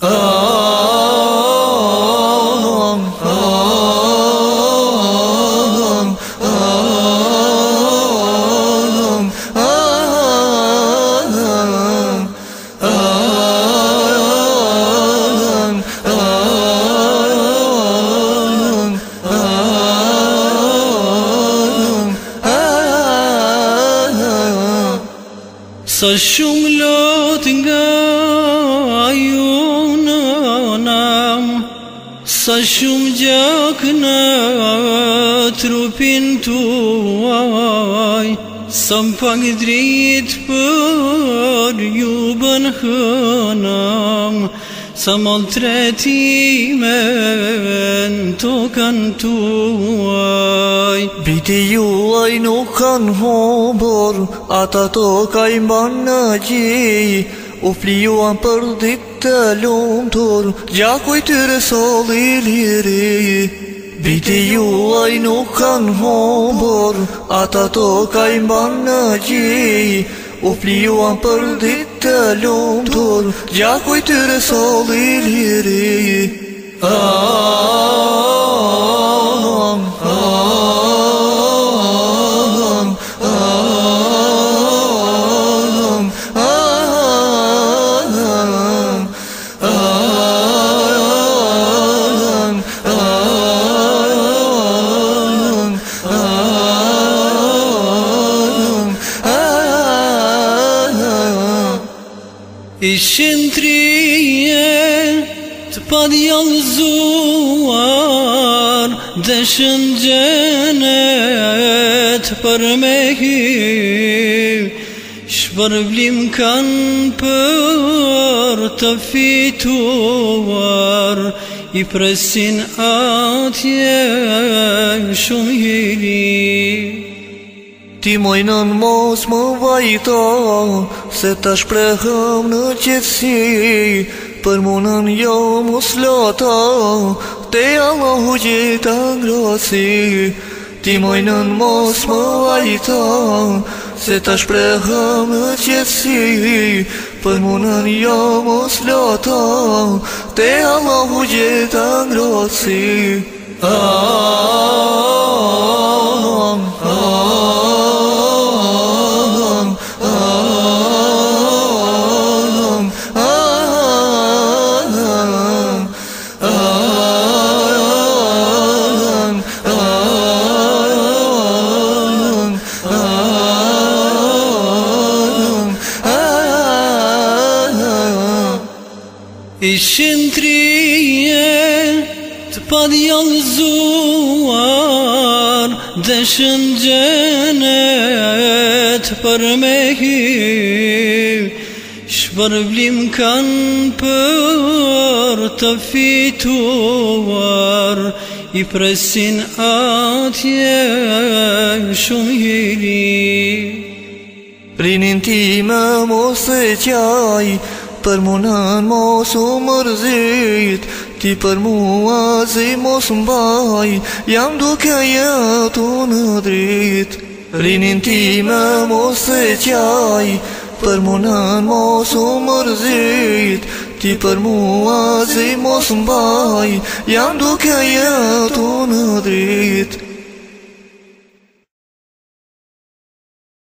A lum, a lum, a lum, a lum, a lum, a lum, a lum, a lum, Sa shumë gjak në trupin tuaj Sa më pak drit për ju bën hënëm Sa më tretime në tokën tuaj Biti juaj nuk kanë hobor Ata tokaj mba në gji U pli juan për ditë Gjakoj të rësol i liri Biti juaj nuk kanë homë borë A ta tokaj mbanë në gji Upli juan për ditë të luntur Gjakoj të rësol i liri A ah, ah, ah, Ishin trije të padjallëzuar Dhe shëngjenet për me hi Shpërblim kanë për të fituar I presin atje shumë hirin Ti mojnën mos më vajta, se ta shprehëm në qëtësi, për munën jo mos lota, te allohu gjitha ngrosi. Ti mojnën mos më vajta, se ta shprehëm në qëtësi, për munën jo mos lota, te allohu gjitha ngrosi. a ah, I trije të padjalëzuar Dhe shëngjenet për me hi Shpërblim kanë për të fituar I presin atje shumë hiri Rinin ti me mos e qaj për munën mos u mërzit Ti për mua zi mos mbaj Jam duke jetu në drit Rinin ti me mos e qaj Për munën mos u mërzit Ti për mua zi mos mbaj Jam duke jetu në drit